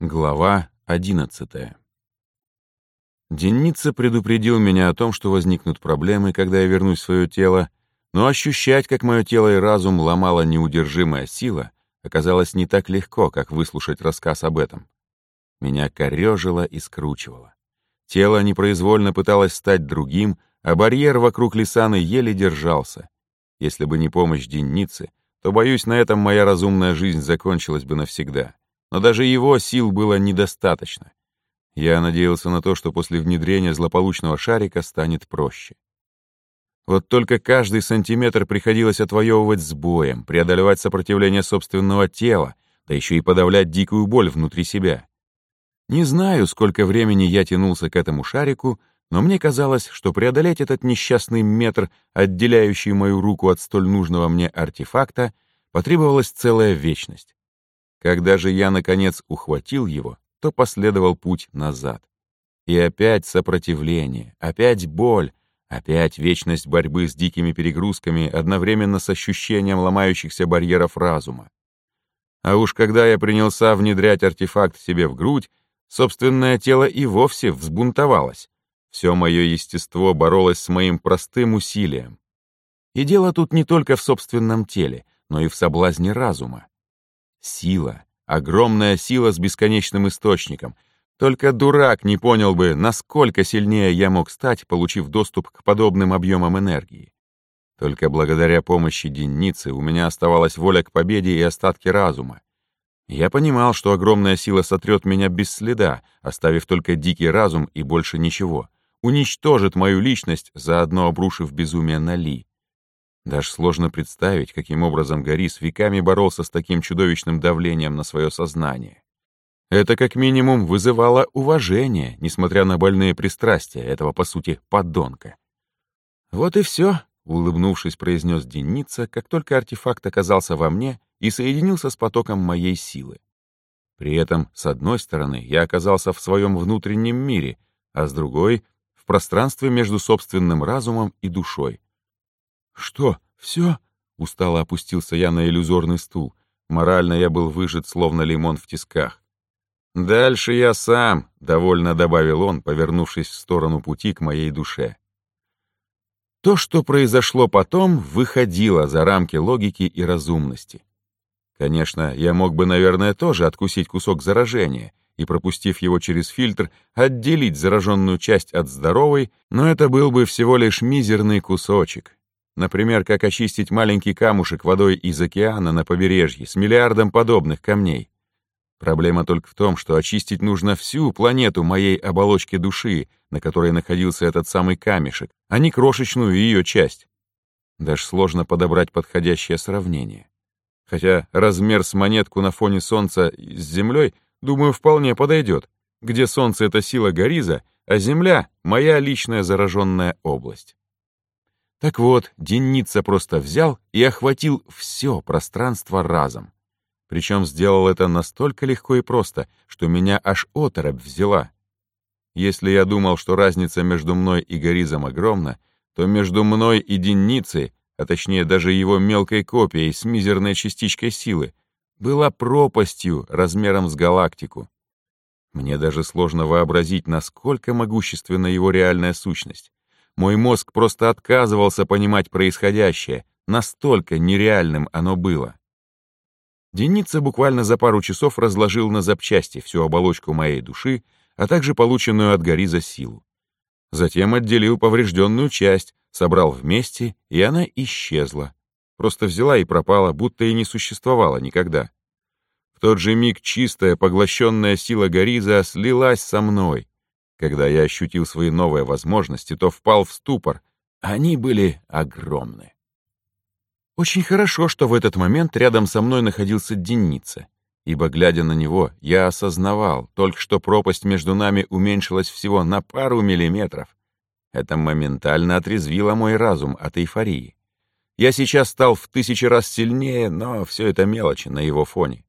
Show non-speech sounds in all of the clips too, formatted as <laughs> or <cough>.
Глава одиннадцатая. Денница предупредил меня о том, что возникнут проблемы, когда я вернусь в свое тело, но ощущать, как мое тело и разум ломала неудержимая сила, оказалось не так легко, как выслушать рассказ об этом. Меня корежило и скручивало. Тело непроизвольно пыталось стать другим, а барьер вокруг Лисаны еле держался. Если бы не помощь Денницы, то, боюсь, на этом моя разумная жизнь закончилась бы навсегда но даже его сил было недостаточно. Я надеялся на то, что после внедрения злополучного шарика станет проще. Вот только каждый сантиметр приходилось отвоевывать с боем, преодолевать сопротивление собственного тела, да еще и подавлять дикую боль внутри себя. Не знаю, сколько времени я тянулся к этому шарику, но мне казалось, что преодолеть этот несчастный метр, отделяющий мою руку от столь нужного мне артефакта, потребовалась целая вечность. Когда же я, наконец, ухватил его, то последовал путь назад. И опять сопротивление, опять боль, опять вечность борьбы с дикими перегрузками одновременно с ощущением ломающихся барьеров разума. А уж когда я принялся внедрять артефакт себе в грудь, собственное тело и вовсе взбунтовалось. Все мое естество боролось с моим простым усилием. И дело тут не только в собственном теле, но и в соблазне разума. Сила, огромная сила с бесконечным источником. Только дурак не понял бы, насколько сильнее я мог стать, получив доступ к подобным объемам энергии. Только благодаря помощи Денницы у меня оставалась воля к победе и остатки разума. Я понимал, что огромная сила сотрет меня без следа, оставив только дикий разум и больше ничего. Уничтожит мою личность, заодно обрушив безумие на Ли. Даже сложно представить, каким образом Горис веками боролся с таким чудовищным давлением на свое сознание. Это как минимум вызывало уважение, несмотря на больные пристрастия этого, по сути, подонка. «Вот и все», — улыбнувшись, произнес Деница, как только артефакт оказался во мне и соединился с потоком моей силы. При этом, с одной стороны, я оказался в своем внутреннем мире, а с другой — в пространстве между собственным разумом и душой. «Что, все?» — устало опустился я на иллюзорный стул. Морально я был выжат, словно лимон в тисках. «Дальше я сам», — довольно добавил он, повернувшись в сторону пути к моей душе. То, что произошло потом, выходило за рамки логики и разумности. Конечно, я мог бы, наверное, тоже откусить кусок заражения и, пропустив его через фильтр, отделить зараженную часть от здоровой, но это был бы всего лишь мизерный кусочек, Например, как очистить маленький камушек водой из океана на побережье с миллиардом подобных камней. Проблема только в том, что очистить нужно всю планету моей оболочки души, на которой находился этот самый камешек, а не крошечную ее часть. Даже сложно подобрать подходящее сравнение. Хотя размер с монетку на фоне Солнца с Землей, думаю, вполне подойдет, где Солнце — это сила Гориза, а Земля — моя личная зараженная область. Так вот, Денница просто взял и охватил все пространство разом. Причем сделал это настолько легко и просто, что меня аж оторопь взяла. Если я думал, что разница между мной и Горизом огромна, то между мной и Денницей, а точнее даже его мелкой копией с мизерной частичкой силы, была пропастью размером с галактику. Мне даже сложно вообразить, насколько могущественна его реальная сущность. Мой мозг просто отказывался понимать происходящее, настолько нереальным оно было. Деница буквально за пару часов разложил на запчасти всю оболочку моей души, а также полученную от Гориза силу. Затем отделил поврежденную часть, собрал вместе, и она исчезла. Просто взяла и пропала, будто и не существовала никогда. В тот же миг чистая, поглощенная сила Гориза слилась со мной, когда я ощутил свои новые возможности, то впал в ступор. Они были огромны. Очень хорошо, что в этот момент рядом со мной находился Деница, ибо, глядя на него, я осознавал, только что пропасть между нами уменьшилась всего на пару миллиметров. Это моментально отрезвило мой разум от эйфории. Я сейчас стал в тысячи раз сильнее, но все это мелочи на его фоне.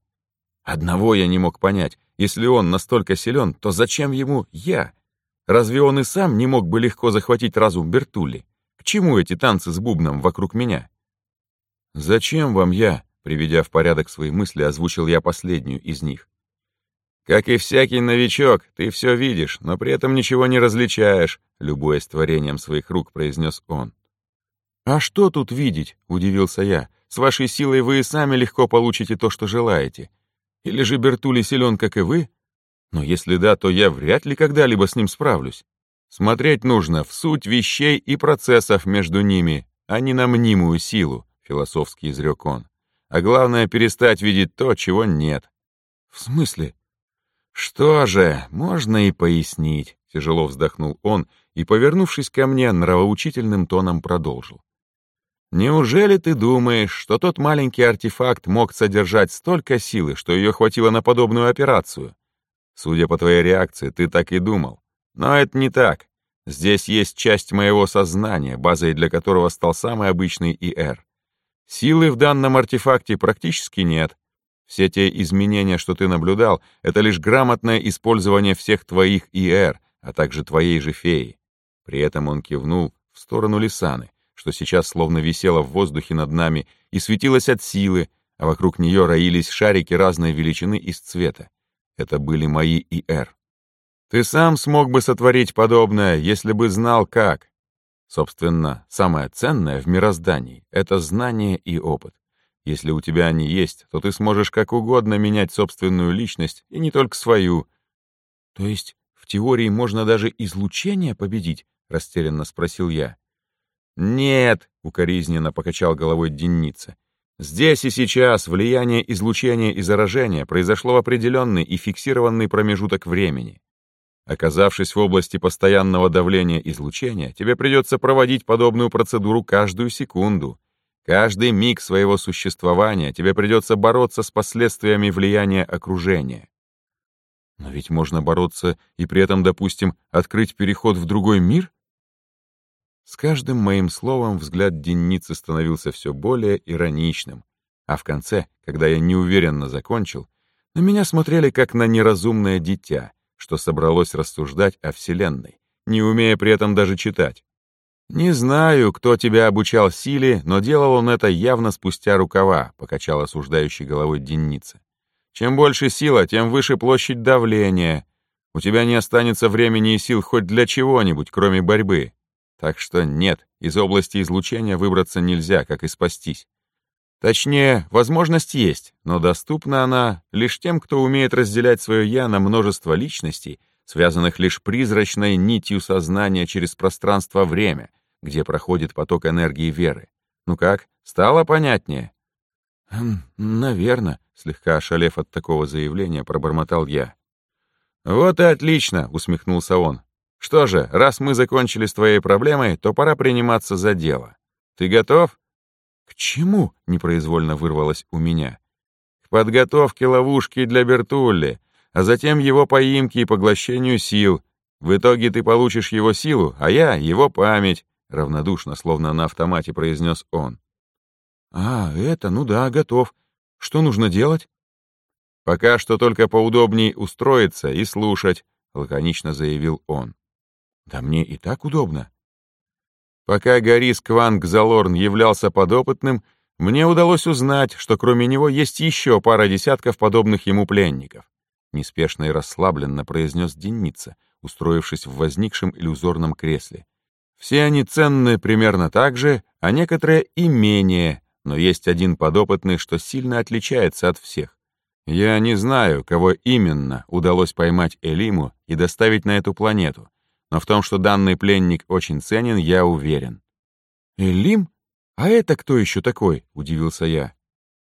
Одного я не мог понять. Если он настолько силен, то зачем ему я? Разве он и сам не мог бы легко захватить разум Бертулли? К чему эти танцы с бубном вокруг меня? «Зачем вам я?» — приведя в порядок свои мысли, озвучил я последнюю из них. Как и всякий новичок, ты все видишь, но при этом ничего не различаешь, любуясь творением своих рук, произнес он. «А что тут видеть?» — удивился я. «С вашей силой вы и сами легко получите то, что желаете. Или же Бертули силен, как и вы? Но если да, то я вряд ли когда-либо с ним справлюсь. Смотреть нужно в суть вещей и процессов между ними, а не на мнимую силу», — философски изрек он. «А главное — перестать видеть то, чего нет». «В смысле?» «Что же, можно и пояснить», — тяжело вздохнул он и, повернувшись ко мне, нравоучительным тоном продолжил. «Неужели ты думаешь, что тот маленький артефакт мог содержать столько силы, что ее хватило на подобную операцию? Судя по твоей реакции, ты так и думал. Но это не так. Здесь есть часть моего сознания, базой для которого стал самый обычный ИР. Силы в данном артефакте практически нет, все те изменения, что ты наблюдал, это лишь грамотное использование всех твоих ИР, а также твоей же феи. При этом он кивнул в сторону Лисаны, что сейчас словно висела в воздухе над нами и светилась от силы, а вокруг нее роились шарики разной величины и цвета. Это были мои ИР. Ты сам смог бы сотворить подобное, если бы знал как. Собственно, самое ценное в мироздании — это знание и опыт. Если у тебя они есть, то ты сможешь как угодно менять собственную личность, и не только свою. То есть в теории можно даже излучение победить? Растерянно спросил я. Нет, укоризненно покачал головой Денница. Здесь и сейчас влияние излучения и заражения произошло в определенный и фиксированный промежуток времени. Оказавшись в области постоянного давления излучения, тебе придется проводить подобную процедуру каждую секунду, Каждый миг своего существования тебе придется бороться с последствиями влияния окружения. Но ведь можно бороться и при этом, допустим, открыть переход в другой мир? С каждым моим словом взгляд Денницы становился все более ироничным, а в конце, когда я неуверенно закончил, на меня смотрели как на неразумное дитя, что собралось рассуждать о Вселенной, не умея при этом даже читать. «Не знаю, кто тебя обучал силе, но делал он это явно спустя рукава», — покачал осуждающий головой Денница. «Чем больше сила, тем выше площадь давления. У тебя не останется времени и сил хоть для чего-нибудь, кроме борьбы. Так что нет, из области излучения выбраться нельзя, как и спастись. Точнее, возможность есть, но доступна она лишь тем, кто умеет разделять свое «я» на множество личностей — связанных лишь призрачной нитью сознания через пространство-время, где проходит поток энергии веры. Ну как, стало понятнее? «Хм, «Наверно», — слегка ошалев от такого заявления, пробормотал я. «Вот и отлично», — усмехнулся он. «Что же, раз мы закончили с твоей проблемой, то пора приниматься за дело. Ты готов?» «К чему?» — непроизвольно вырвалось у меня. «К подготовке ловушки для Бертулли, а затем его поимке и поглощению сил. В итоге ты получишь его силу, а я — его память», — равнодушно, словно на автомате произнес он. «А, это, ну да, готов. Что нужно делать?» «Пока что только поудобней устроиться и слушать», — лаконично заявил он. «Да мне и так удобно». Пока Гарис Кванг Залорн являлся подопытным, мне удалось узнать, что кроме него есть еще пара десятков подобных ему пленников неспешно и расслабленно произнес Денница, устроившись в возникшем иллюзорном кресле. Все они ценны примерно так же, а некоторые и менее, но есть один подопытный, что сильно отличается от всех. Я не знаю, кого именно удалось поймать Элиму и доставить на эту планету, но в том, что данный пленник очень ценен, я уверен. «Элим? А это кто еще такой?» — удивился я.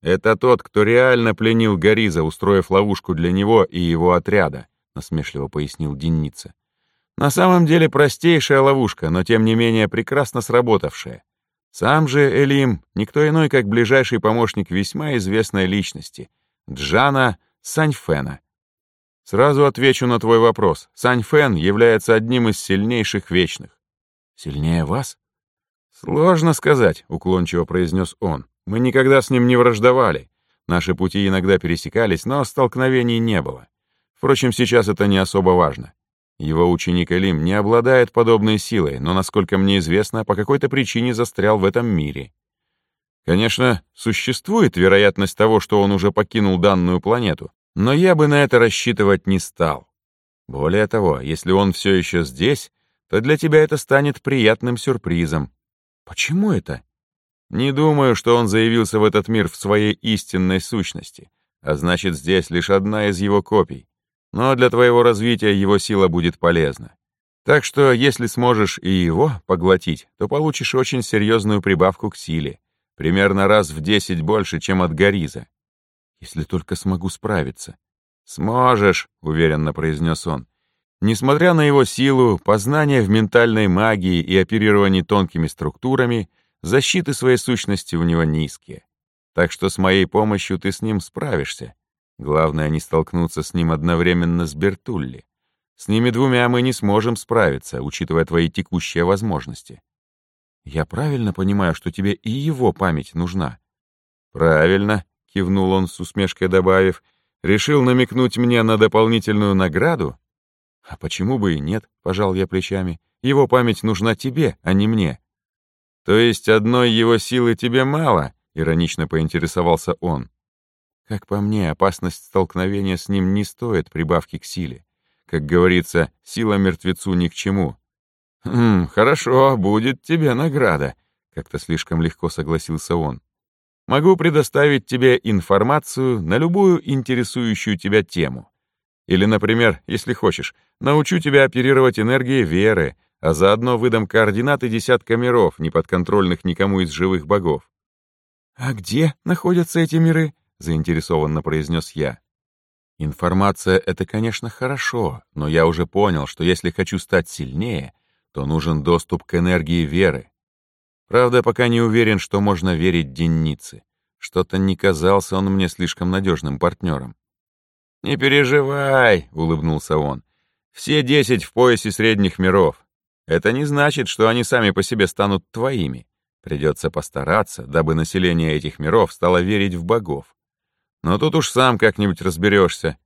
«Это тот, кто реально пленил Гориза, устроив ловушку для него и его отряда», — насмешливо пояснил Денница. «На самом деле простейшая ловушка, но тем не менее прекрасно сработавшая. Сам же Элим — никто иной, как ближайший помощник весьма известной личности — Джана Саньфена. Сразу отвечу на твой вопрос. Саньфен является одним из сильнейших вечных. Сильнее вас? Сложно сказать, уклончиво произнес он. Мы никогда с ним не враждовали. Наши пути иногда пересекались, но столкновений не было. Впрочем, сейчас это не особо важно. Его ученик Элим не обладает подобной силой, но, насколько мне известно, по какой-то причине застрял в этом мире. Конечно, существует вероятность того, что он уже покинул данную планету, Но я бы на это рассчитывать не стал. Более того, если он все еще здесь, то для тебя это станет приятным сюрпризом. Почему это? Не думаю, что он заявился в этот мир в своей истинной сущности, а значит, здесь лишь одна из его копий. Но для твоего развития его сила будет полезна. Так что, если сможешь и его поглотить, то получишь очень серьезную прибавку к силе, примерно раз в десять больше, чем от Гориза. Если только смогу справиться. «Сможешь», — уверенно произнес он. Несмотря на его силу, познание в ментальной магии и оперировании тонкими структурами, защиты своей сущности у него низкие. Так что с моей помощью ты с ним справишься. Главное не столкнуться с ним одновременно с Бертулли. С ними двумя мы не сможем справиться, учитывая твои текущие возможности. Я правильно понимаю, что тебе и его память нужна? Правильно, кивнул он с усмешкой добавив, решил намекнуть мне на дополнительную награду? А почему бы и нет, пожал я плечами. Его память нужна тебе, а не мне. То есть одной его силы тебе мало? Иронично поинтересовался он. Как по мне, опасность столкновения с ним не стоит прибавки к силе. Как говорится, сила мертвецу ни к чему. «Хм, хорошо, будет тебе награда», — как-то слишком легко согласился он. «Могу предоставить тебе информацию на любую интересующую тебя тему. Или, например, если хочешь, научу тебя оперировать энергией веры, а заодно выдам координаты десятка миров, неподконтрольных никому из живых богов». «А где находятся эти миры?» — заинтересованно произнес я. Информация — это, конечно, хорошо, но я уже понял, что если хочу стать сильнее, то нужен доступ к энергии веры. Правда, пока не уверен, что можно верить Деннице. Что-то не казался он мне слишком надежным партнером. «Не переживай», — улыбнулся он. «Все десять в поясе средних миров. Это не значит, что они сами по себе станут твоими. Придется постараться, дабы население этих миров стало верить в богов. Но тут уж сам как-нибудь разберешься.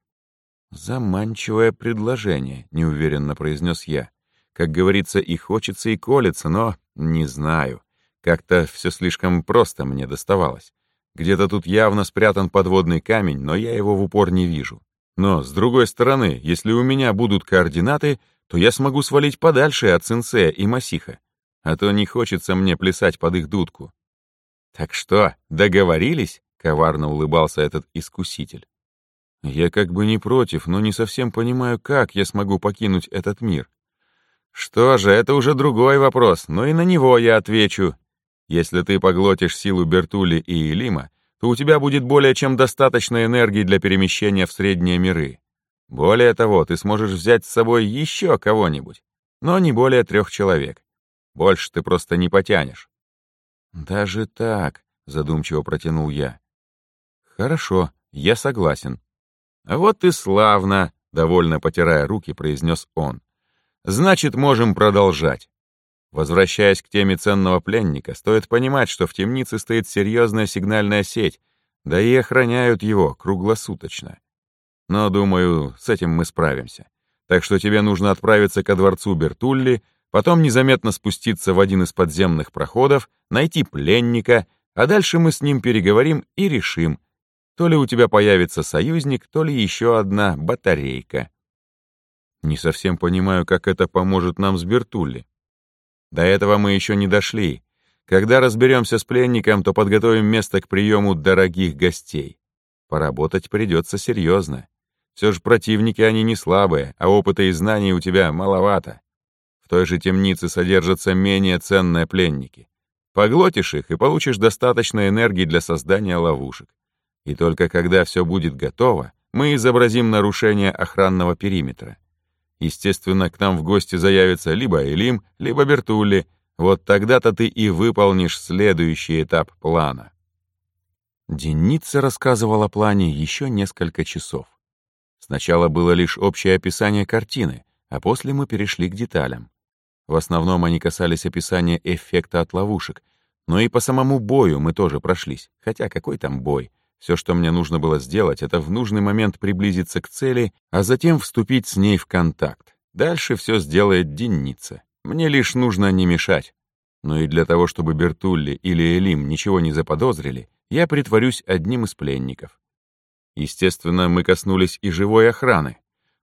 Заманчивое предложение, неуверенно произнес я. Как говорится, и хочется, и колется, но не знаю. Как-то все слишком просто мне доставалось. Где-то тут явно спрятан подводный камень, но я его в упор не вижу. Но, с другой стороны, если у меня будут координаты, то я смогу свалить подальше от Сенсея и Масиха. А то не хочется мне плясать под их дудку. Так что, договорились? Коварно улыбался этот искуситель. Я как бы не против, но не совсем понимаю, как я смогу покинуть этот мир. Что же, это уже другой вопрос, но и на него я отвечу. Если ты поглотишь силу Бертули и Элима, то у тебя будет более чем достаточно энергии для перемещения в средние миры. Более того, ты сможешь взять с собой еще кого-нибудь, но не более трех человек. Больше ты просто не потянешь. Даже так, задумчиво протянул я. «Хорошо, я согласен». «Вот и славно», — довольно потирая руки, произнес он. «Значит, можем продолжать». Возвращаясь к теме ценного пленника, стоит понимать, что в темнице стоит серьезная сигнальная сеть, да и охраняют его круглосуточно. Но, думаю, с этим мы справимся. Так что тебе нужно отправиться ко дворцу Бертулли, потом незаметно спуститься в один из подземных проходов, найти пленника, а дальше мы с ним переговорим и решим, то ли у тебя появится союзник, то ли еще одна батарейка. Не совсем понимаю, как это поможет нам с Бертулли. До этого мы еще не дошли. Когда разберемся с пленником, то подготовим место к приему дорогих гостей. Поработать придется серьезно. Все же противники они не слабые, а опыта и знаний у тебя маловато. В той же темнице содержатся менее ценные пленники. Поглотишь их и получишь достаточно энергии для создания ловушек. И только когда все будет готово, мы изобразим нарушение охранного периметра. Естественно, к нам в гости заявится либо Элим, либо Бертулли. Вот тогда-то ты и выполнишь следующий этап плана. Деница рассказывал о плане еще несколько часов. Сначала было лишь общее описание картины, а после мы перешли к деталям. В основном они касались описания эффекта от ловушек, но и по самому бою мы тоже прошлись, хотя какой там бой — все, что мне нужно было сделать, это в нужный момент приблизиться к цели, а затем вступить с ней в контакт. Дальше все сделает Денница. Мне лишь нужно не мешать. Но и для того, чтобы Бертулли или Элим ничего не заподозрили, я притворюсь одним из пленников. Естественно, мы коснулись и живой охраны.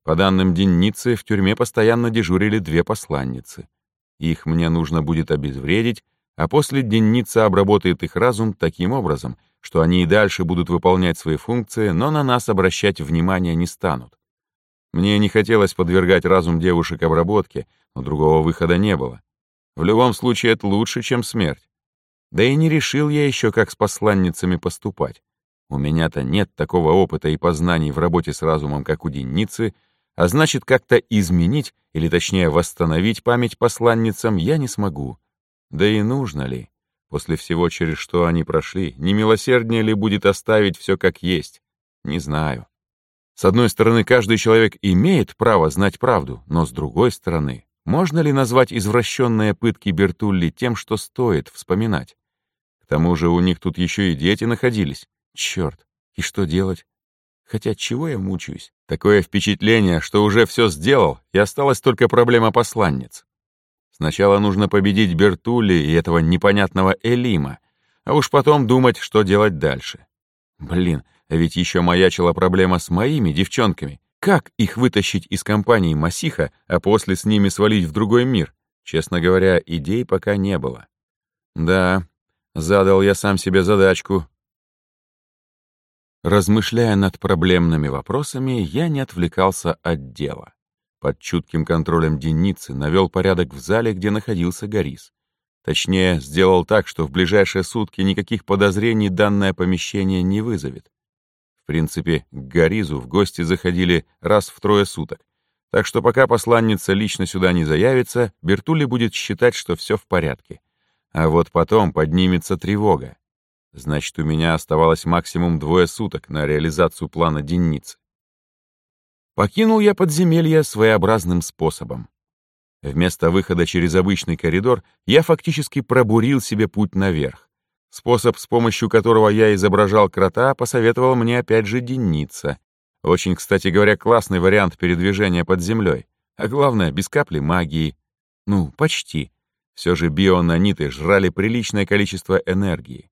По данным Денницы, в тюрьме постоянно дежурили две посланницы. Их мне нужно будет обезвредить, а после Денница обработает их разум таким образом, что они и дальше будут выполнять свои функции, но на нас обращать внимания не станут. Мне не хотелось подвергать разум девушек обработке, но другого выхода не было. В любом случае это лучше, чем смерть. Да и не решил я еще, как с посланницами поступать. У меня-то нет такого опыта и познаний в работе с разумом, как у Денницы, а значит, как-то изменить, или точнее восстановить память посланницам я не смогу. Да и нужно ли? После всего, через что они прошли, не милосерднее ли будет оставить все как есть? Не знаю. С одной стороны, каждый человек имеет право знать правду, но с другой стороны, можно ли назвать извращенные пытки Бертулли тем, что стоит вспоминать? К тому же у них тут еще и дети находились. Черт, и что делать? Хотя чего я мучаюсь? Такое впечатление, что уже все сделал, и осталась только проблема посланниц. Сначала нужно победить Бертулли и этого непонятного Элима, а уж потом думать, что делать дальше. Блин, а ведь еще маячила проблема с моими девчонками. Как их вытащить из компании Масиха, а после с ними свалить в другой мир? Честно говоря, идей пока не было. Да, задал я сам себе задачку, Размышляя над проблемными вопросами, я не отвлекался от дела. Под чутким контролем Деницы навел порядок в зале, где находился Горис. Точнее, сделал так, что в ближайшие сутки никаких подозрений данное помещение не вызовет. В принципе, к Горизу в гости заходили раз в трое суток. Так что пока посланница лично сюда не заявится, Бертули будет считать, что все в порядке. А вот потом поднимется тревога. Значит, у меня оставалось максимум двое суток на реализацию плана Денницы. Покинул я подземелье своеобразным способом. Вместо выхода через обычный коридор я фактически пробурил себе путь наверх. Способ, с помощью которого я изображал крота, посоветовал мне опять же Денница. Очень, кстати говоря, классный вариант передвижения под землей. А главное, без капли магии. Ну, почти. Все же бионаниты жрали приличное количество энергии.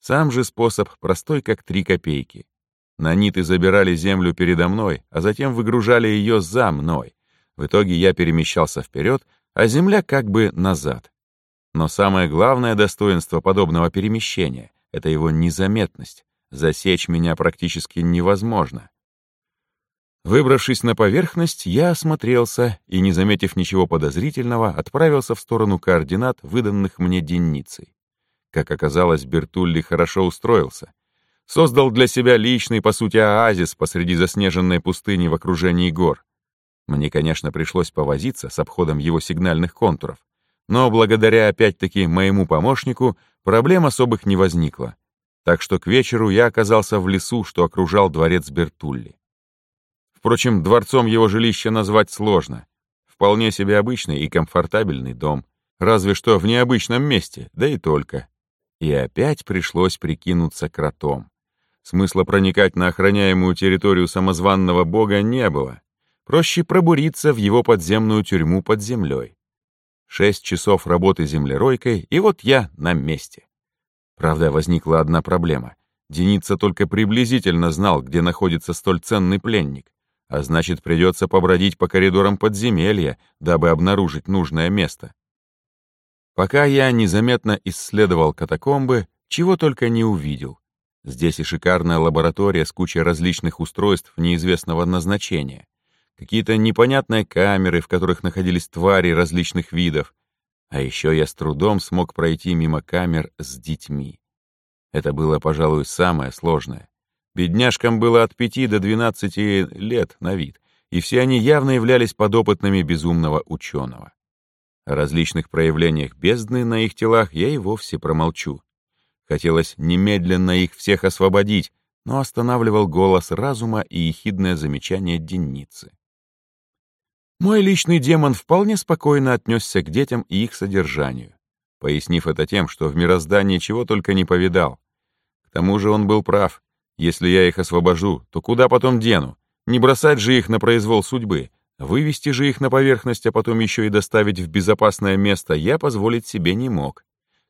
Сам же способ простой, как три копейки. Наниты забирали землю передо мной, а затем выгружали ее за мной. В итоге я перемещался вперед, а земля как бы назад. Но самое главное достоинство подобного перемещения — это его незаметность. Засечь меня практически невозможно. Выбравшись на поверхность, я осмотрелся и, не заметив ничего подозрительного, отправился в сторону координат, выданных мне денницей. Как оказалось, Бертулли хорошо устроился. Создал для себя личный, по сути, оазис посреди заснеженной пустыни в окружении гор. Мне, конечно, пришлось повозиться с обходом его сигнальных контуров, но благодаря опять-таки моему помощнику проблем особых не возникло. Так что к вечеру я оказался в лесу, что окружал дворец Бертулли. Впрочем, дворцом его жилища назвать сложно. Вполне себе обычный и комфортабельный дом, разве что в необычном месте, да и только. И опять пришлось прикинуться кротом. Смысла проникать на охраняемую территорию самозванного бога не было. Проще пробуриться в его подземную тюрьму под землей. Шесть часов работы землеройкой, и вот я на месте. Правда, возникла одна проблема. Деница только приблизительно знал, где находится столь ценный пленник, а значит, придется побродить по коридорам подземелья, дабы обнаружить нужное место. Пока я незаметно исследовал катакомбы, чего только не увидел. Здесь и шикарная лаборатория с кучей различных устройств неизвестного назначения. Какие-то непонятные камеры, в которых находились твари различных видов. А еще я с трудом смог пройти мимо камер с детьми. Это было, пожалуй, самое сложное. Бедняжкам было от пяти до двенадцати лет на вид, и все они явно являлись подопытными безумного ученого. О различных проявлениях бездны на их телах я и вовсе промолчу. Хотелось немедленно их всех освободить, но останавливал голос разума и ехидное замечание Денницы. Мой личный демон вполне спокойно отнесся к детям и их содержанию, пояснив это тем, что в мироздании чего только не повидал. К тому же он был прав. Если я их освобожу, то куда потом дену? Не бросать же их на произвол судьбы, Вывести же их на поверхность, а потом еще и доставить в безопасное место я позволить себе не мог.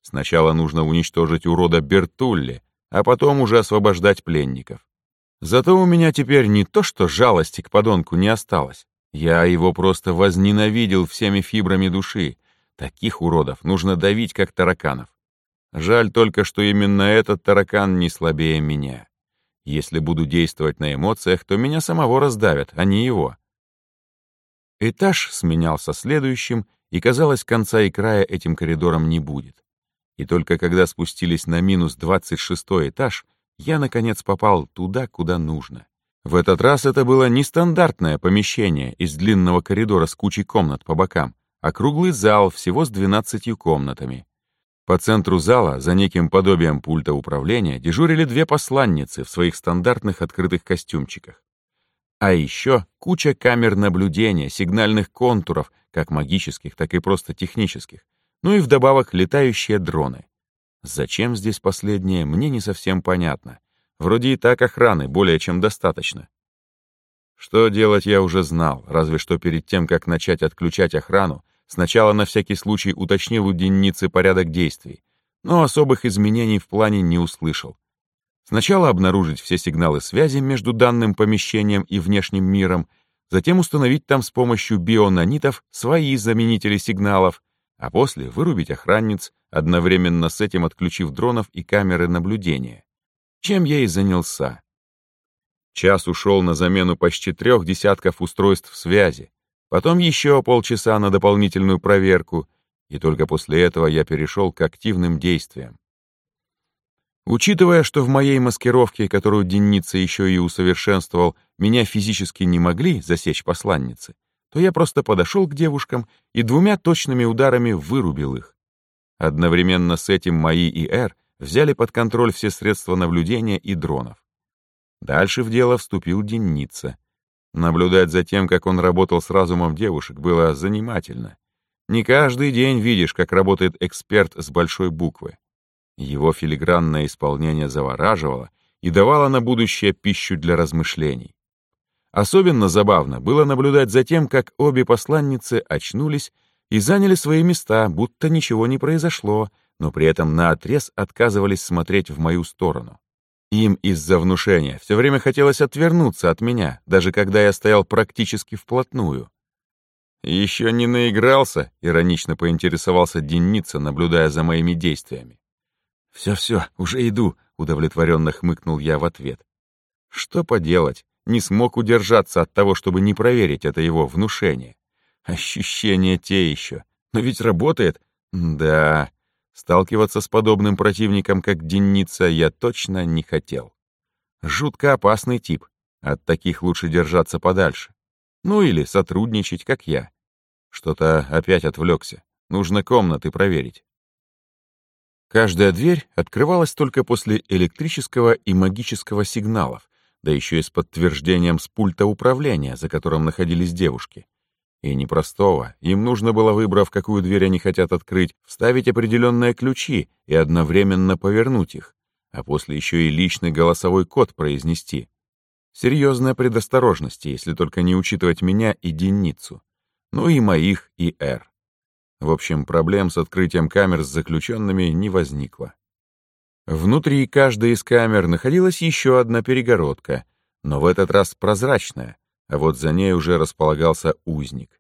Сначала нужно уничтожить урода Бертулли, а потом уже освобождать пленников. Зато у меня теперь не то что жалости к подонку не осталось. Я его просто возненавидел всеми фибрами души. Таких уродов нужно давить, как тараканов. Жаль только, что именно этот таракан не слабее меня. Если буду действовать на эмоциях, то меня самого раздавят, а не его. Этаж сменялся следующим, и, казалось, конца и края этим коридором не будет. И только когда спустились на минус 26 этаж, я, наконец, попал туда, куда нужно. В этот раз это было не стандартное помещение из длинного коридора с кучей комнат по бокам, а круглый зал всего с 12 комнатами. По центру зала, за неким подобием пульта управления, дежурили две посланницы в своих стандартных открытых костюмчиках. А еще куча камер наблюдения, сигнальных контуров, как магических, так и просто технических. Ну и вдобавок летающие дроны. Зачем здесь последнее, мне не совсем понятно. Вроде и так охраны более чем достаточно. Что делать я уже знал, разве что перед тем, как начать отключать охрану, Сначала на всякий случай уточнил у Денницы порядок действий, но особых изменений в плане не услышал. Сначала обнаружить все сигналы связи между данным помещением и внешним миром, затем установить там с помощью бионанитов свои заменители сигналов, а после вырубить охранниц, одновременно с этим отключив дронов и камеры наблюдения. Чем я и занялся. Час ушел на замену почти трех десятков устройств связи, Потом еще полчаса на дополнительную проверку, и только после этого я перешел к активным действиям. Учитывая, что в моей маскировке, которую Денница еще и усовершенствовал, меня физически не могли засечь посланницы, то я просто подошел к девушкам и двумя точными ударами вырубил их. Одновременно с этим мои ИР взяли под контроль все средства наблюдения и дронов. Дальше в дело вступил Денница — Наблюдать за тем, как он работал с разумом девушек, было занимательно. Не каждый день видишь, как работает эксперт с большой буквы. Его филигранное исполнение завораживало и давало на будущее пищу для размышлений. Особенно забавно было наблюдать за тем, как обе посланницы очнулись и заняли свои места, будто ничего не произошло, но при этом наотрез отказывались смотреть в мою сторону. Им из-за внушения все время хотелось отвернуться от меня, даже когда я стоял практически вплотную. «Еще не наигрался?» — иронично поинтересовался Денница, наблюдая за моими действиями. «Все-все, уже иду», — удовлетворенно хмыкнул я в ответ. «Что поделать? Не смог удержаться от того, чтобы не проверить это его внушение. Ощущения те еще. Но ведь работает. Да, Сталкиваться с подобным противником, как Денница, я точно не хотел. Жутко опасный тип. От таких лучше держаться подальше. Ну или сотрудничать, как я. Что-то опять отвлекся. Нужно комнаты проверить. Каждая дверь открывалась только после электрического и магического сигналов, да еще и с подтверждением с пульта управления, за которым находились девушки. И непростого. Им нужно было, выбрав, какую дверь они хотят открыть, вставить определенные ключи и одновременно повернуть их, а после еще и личный голосовой код произнести. Серьезная предосторожность, если только не учитывать меня и Денницу. Ну и моих, и Р. В общем, проблем с открытием камер с заключенными не возникло. Внутри каждой из камер находилась еще одна перегородка, но в этот раз прозрачная, а вот за ней уже располагался узник.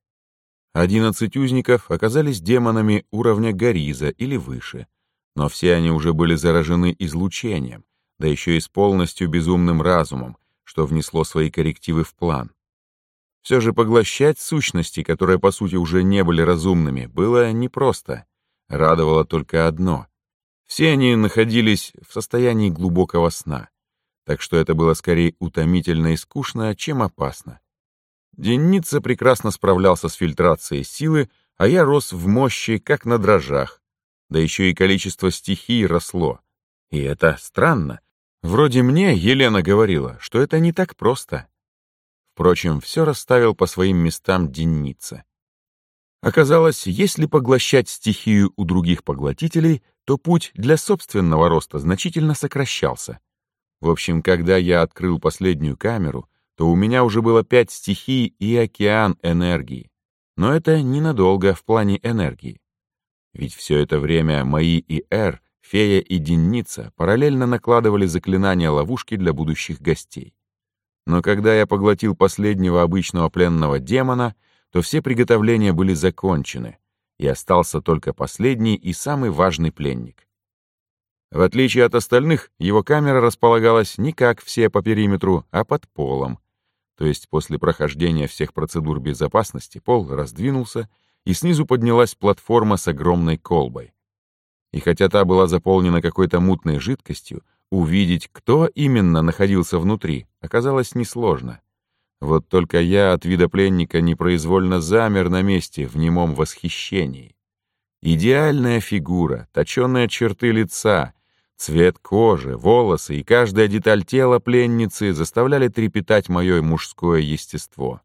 Одиннадцать узников оказались демонами уровня Гориза или выше, но все они уже были заражены излучением, да еще и с полностью безумным разумом, что внесло свои коррективы в план. Все же поглощать сущности, которые по сути уже не были разумными, было непросто. Радовало только одно. Все они находились в состоянии глубокого сна так что это было скорее утомительно и скучно, чем опасно. Денница прекрасно справлялся с фильтрацией силы, а я рос в мощи, как на дрожжах. Да еще и количество стихий росло. И это странно. Вроде мне Елена говорила, что это не так просто. Впрочем, все расставил по своим местам Денница. Оказалось, если поглощать стихию у других поглотителей, то путь для собственного роста значительно сокращался. В общем, когда я открыл последнюю камеру, то у меня уже было пять стихий и океан энергии. Но это ненадолго в плане энергии. Ведь все это время мои ИР, Фея и Денница параллельно накладывали заклинания ловушки для будущих гостей. Но когда я поглотил последнего обычного пленного демона, то все приготовления были закончены, и остался только последний и самый важный пленник. В отличие от остальных, его камера располагалась не как все по периметру, а под полом. То есть после прохождения всех процедур безопасности пол раздвинулся, и снизу поднялась платформа с огромной колбой. И хотя та была заполнена какой-то мутной жидкостью, увидеть, кто именно находился внутри, оказалось несложно. Вот только я от вида пленника непроизвольно замер на месте в немом восхищении. Идеальная фигура, точенные черты лица, цвет кожи, волосы и каждая деталь тела пленницы заставляли трепетать мое мужское естество.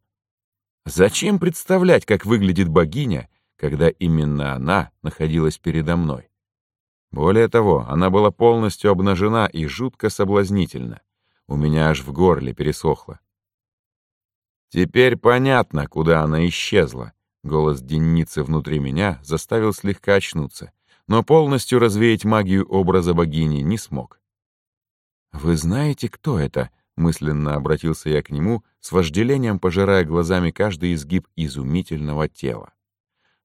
Зачем представлять, как выглядит богиня, когда именно она находилась передо мной? Более того, она была полностью обнажена и жутко соблазнительна. У меня аж в горле пересохло. Теперь понятно, куда она исчезла. Голос Денницы внутри меня заставил слегка очнуться, но полностью развеять магию образа богини не смог. «Вы знаете, кто это?» — мысленно обратился я к нему, с вожделением пожирая глазами каждый изгиб изумительного тела.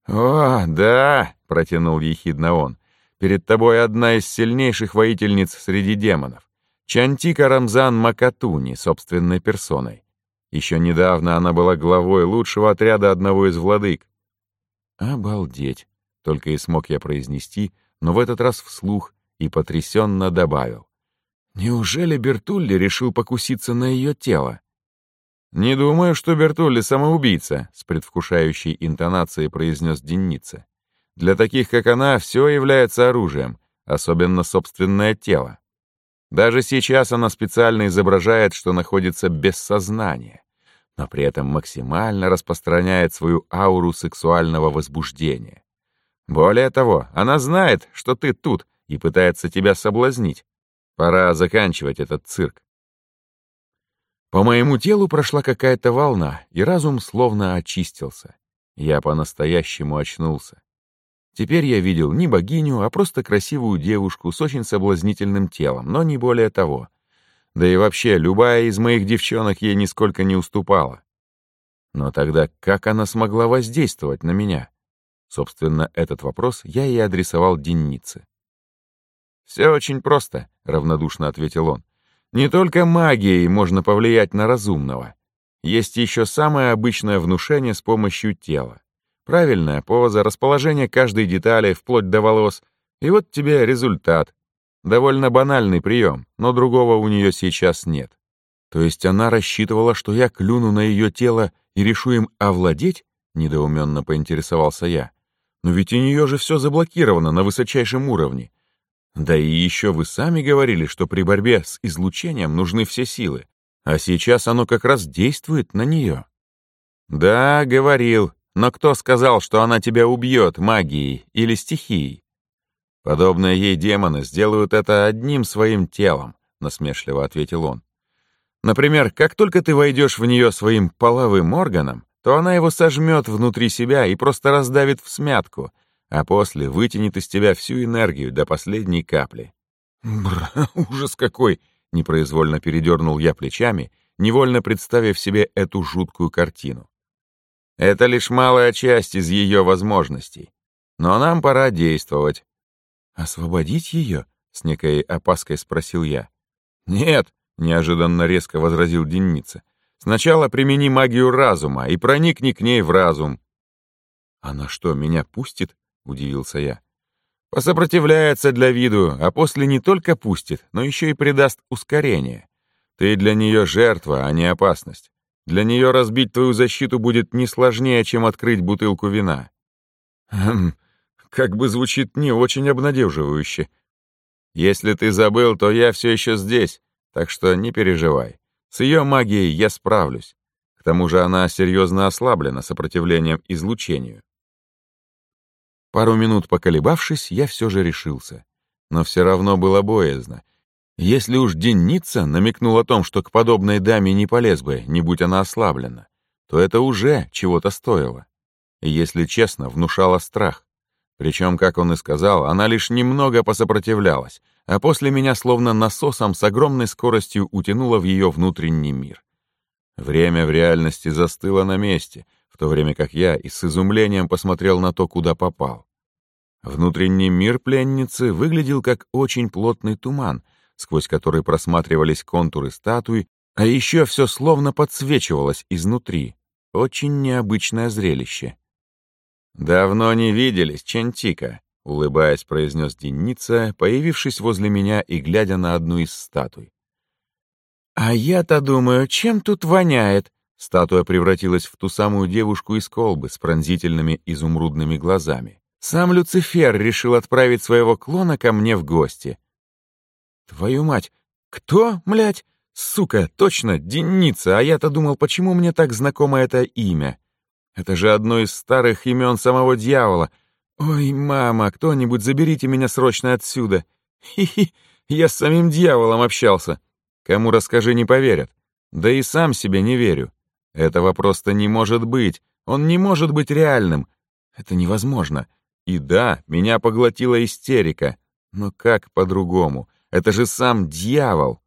«О, да!» — протянул ехидно он. «Перед тобой одна из сильнейших воительниц среди демонов. Чантика Рамзан Макатуни собственной персоной. Еще недавно она была главой лучшего отряда одного из владык. «Обалдеть!» — только и смог я произнести, но в этот раз вслух и потрясенно добавил. «Неужели Бертулли решил покуситься на ее тело?» «Не думаю, что Бертулли самоубийца», — с предвкушающей интонацией произнес Денница. «Для таких, как она, все является оружием, особенно собственное тело. Даже сейчас она специально изображает, что находится без сознания, но при этом максимально распространяет свою ауру сексуального возбуждения. Более того, она знает, что ты тут, и пытается тебя соблазнить. Пора заканчивать этот цирк. По моему телу прошла какая-то волна, и разум словно очистился. Я по-настоящему очнулся. Теперь я видел не богиню, а просто красивую девушку с очень соблазнительным телом, но не более того. Да и вообще, любая из моих девчонок ей нисколько не уступала. Но тогда как она смогла воздействовать на меня? Собственно, этот вопрос я и адресовал Деннице. «Все очень просто», — равнодушно ответил он. «Не только магией можно повлиять на разумного. Есть еще самое обычное внушение с помощью тела. Правильная поза, расположение каждой детали, вплоть до волос. И вот тебе результат. Довольно банальный прием, но другого у нее сейчас нет. То есть она рассчитывала, что я клюну на ее тело и решу им овладеть? Недоуменно поинтересовался я. Но ведь у нее же все заблокировано на высочайшем уровне. Да и еще вы сами говорили, что при борьбе с излучением нужны все силы. А сейчас оно как раз действует на нее. Да, говорил, но кто сказал, что она тебя убьет магией или стихией? Подобные ей демоны сделают это одним своим телом, насмешливо ответил он. Например, как только ты войдешь в нее своим половым органом, то она его сожмет внутри себя и просто раздавит в смятку, а после вытянет из тебя всю энергию до последней капли. Бр, <laughs> ужас какой! Непроизвольно передернул я плечами, невольно представив себе эту жуткую картину. Это лишь малая часть из ее возможностей. Но нам пора действовать. «Освободить ее?» — с некой опаской спросил я. «Нет», — неожиданно резко возразил Денница. «Сначала примени магию разума и проникни к ней в разум». «Она что, меня пустит?» — удивился я. «Посопротивляется для виду, а после не только пустит, но еще и придаст ускорение. Ты для нее жертва, а не опасность. Для нее разбить твою защиту будет не сложнее, чем открыть бутылку вина. Хм, как бы звучит не очень обнадеживающе. Если ты забыл, то я все еще здесь, так что не переживай. С ее магией я справлюсь. К тому же она серьезно ослаблена сопротивлением излучению. Пару минут поколебавшись, я все же решился. Но все равно было боязно, если уж Денница намекнул о том, что к подобной даме не полез бы, не будь она ослаблена, то это уже чего-то стоило. И, если честно, внушало страх. Причем, как он и сказал, она лишь немного посопротивлялась, а после меня словно насосом с огромной скоростью утянула в ее внутренний мир. Время в реальности застыло на месте, в то время как я и с изумлением посмотрел на то, куда попал. Внутренний мир пленницы выглядел как очень плотный туман, сквозь который просматривались контуры статуи, а еще все словно подсвечивалось изнутри. Очень необычное зрелище. «Давно не виделись, Чентика», — улыбаясь, произнес Деница, появившись возле меня и глядя на одну из статуй. «А я-то думаю, чем тут воняет?» Статуя превратилась в ту самую девушку из колбы с пронзительными изумрудными глазами. Сам Люцифер решил отправить своего клона ко мне в гости. «Твою мать! Кто, млядь? Сука, точно, Деница, а я-то думал, почему мне так знакомо это имя? Это же одно из старых имен самого дьявола. Ой, мама, кто-нибудь заберите меня срочно отсюда. Хи-хи, я с самим дьяволом общался. Кому расскажи, не поверят. Да и сам себе не верю. Этого просто не может быть. Он не может быть реальным. Это невозможно. И да, меня поглотила истерика. Но как по-другому? Это же сам дьявол.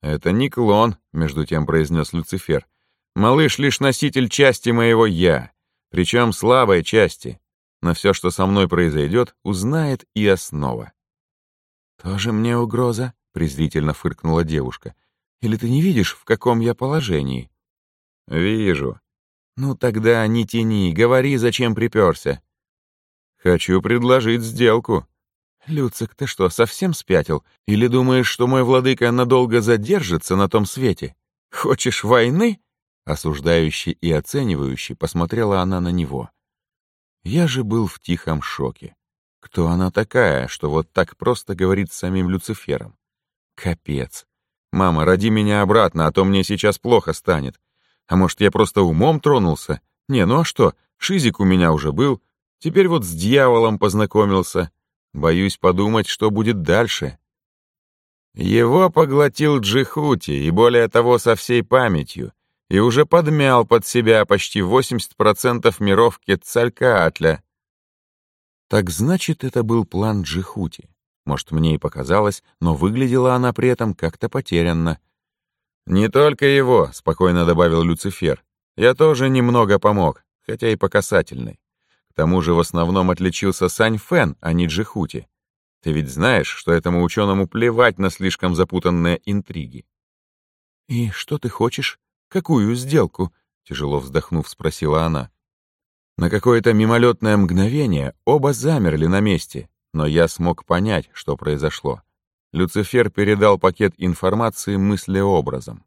«Это не клон», — между тем произнес Люцифер. «Малыш — лишь носитель части моего «я», причем слабой части. На все, что со мной произойдет, узнает и основа». «Тоже мне угроза?» — презрительно фыркнула девушка. «Или ты не видишь, в каком я положении?» «Вижу». «Ну тогда не тяни, говори, зачем приперся». «Хочу предложить сделку», «Люцик, ты что, совсем спятил? Или думаешь, что мой владыка надолго задержится на том свете? Хочешь войны?» Осуждающий и оценивающий посмотрела она на него. Я же был в тихом шоке. Кто она такая, что вот так просто говорит с самим Люцифером? Капец. Мама, роди меня обратно, а то мне сейчас плохо станет. А может, я просто умом тронулся? Не, ну а что, Шизик у меня уже был. Теперь вот с дьяволом познакомился. Боюсь подумать, что будет дальше. Его поглотил Джихути, и более того, со всей памятью, и уже подмял под себя почти 80% миров Кетцалькаатля. Так значит, это был план Джихути. Может, мне и показалось, но выглядела она при этом как-то потерянно. «Не только его», — спокойно добавил Люцифер. «Я тоже немного помог, хотя и по касательной. К тому же в основном отличился Сань Фэн, а не Джихути. Ты ведь знаешь, что этому ученому плевать на слишком запутанные интриги. «И что ты хочешь? Какую сделку?» — тяжело вздохнув, спросила она. На какое-то мимолетное мгновение оба замерли на месте, но я смог понять, что произошло. Люцифер передал пакет информации мыслеобразом.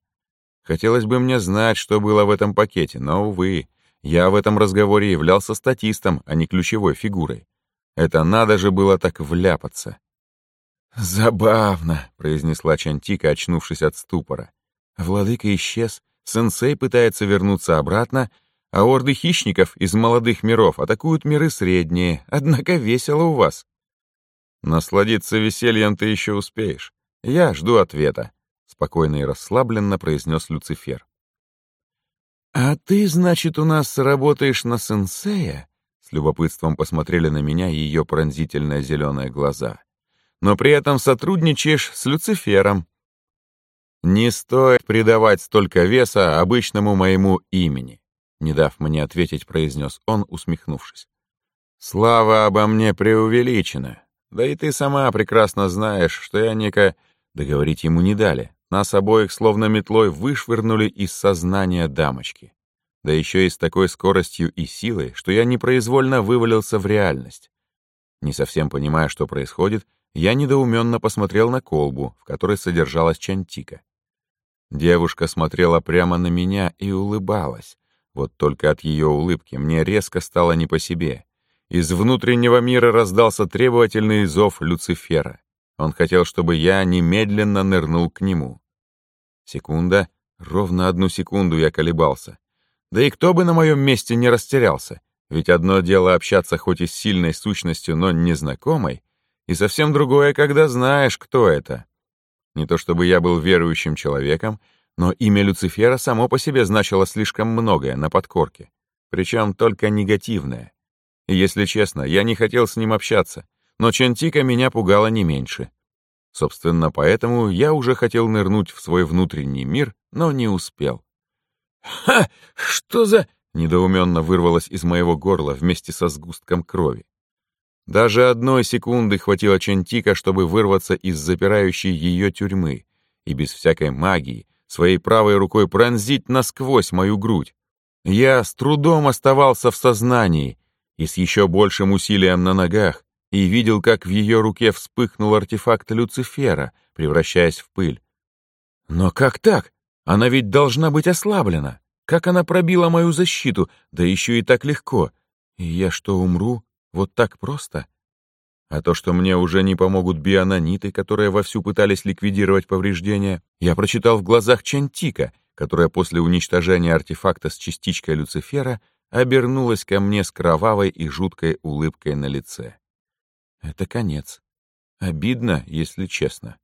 Хотелось бы мне знать, что было в этом пакете, но, увы, я в этом разговоре являлся статистом, а не ключевой фигурой. Это надо же было так вляпаться. «Забавно», — произнесла Чантика, очнувшись от ступора. Владыка исчез, сенсей пытается вернуться обратно, а орды хищников из молодых миров атакуют миры средние, однако весело у вас. Насладиться весельем ты еще успеешь. Я жду ответа, — спокойно и расслабленно произнес Люцифер. «А ты, значит, у нас работаешь на сенсея?» С любопытством посмотрели на меня ее пронзительные зеленые глаза. «Но при этом сотрудничаешь с Люцифером». «Не стоит придавать столько веса обычному моему имени», не дав мне ответить, произнес он, усмехнувшись. «Слава обо мне преувеличена. Да и ты сама прекрасно знаешь, что я неко...» Договорить ему не дали. Нас обоих словно метлой вышвырнули из сознания дамочки. Да еще и с такой скоростью и силой, что я непроизвольно вывалился в реальность. Не совсем понимая, что происходит, я недоуменно посмотрел на колбу, в которой содержалась чантика. Девушка смотрела прямо на меня и улыбалась. Вот только от ее улыбки мне резко стало не по себе. Из внутреннего мира раздался требовательный зов Люцифера. Он хотел, чтобы я немедленно нырнул к нему. Секунда, ровно одну секунду я колебался. Да и кто бы на моем месте не растерялся, ведь одно дело общаться хоть и с сильной сущностью, но незнакомой, и совсем другое, когда знаешь, кто это. Не то чтобы я был верующим человеком, но имя Люцифера само по себе значило слишком многое на подкорке, причем только негативное. И если честно, я не хотел с ним общаться, но Чантика меня пугала не меньше. Собственно, поэтому я уже хотел нырнуть в свой внутренний мир, но не успел. «Ха! Что за...» — недоуменно вырвалось из моего горла вместе со сгустком крови. Даже одной секунды хватило Чентика, чтобы вырваться из запирающей ее тюрьмы и без всякой магии своей правой рукой пронзить насквозь мою грудь. Я с трудом оставался в сознании и с еще большим усилием на ногах и видел, как в ее руке вспыхнул артефакт Люцифера, превращаясь в пыль. Но как так? Она ведь должна быть ослаблена. Как она пробила мою защиту, да еще и так легко. И я что, умру? Вот так просто? А то, что мне уже не помогут бионаниты, которые вовсю пытались ликвидировать повреждения, я прочитал в глазах Чантика, которая после уничтожения артефакта с частичкой Люцифера обернулась ко мне с кровавой и жуткой улыбкой на лице. Это конец. Обидно, если честно.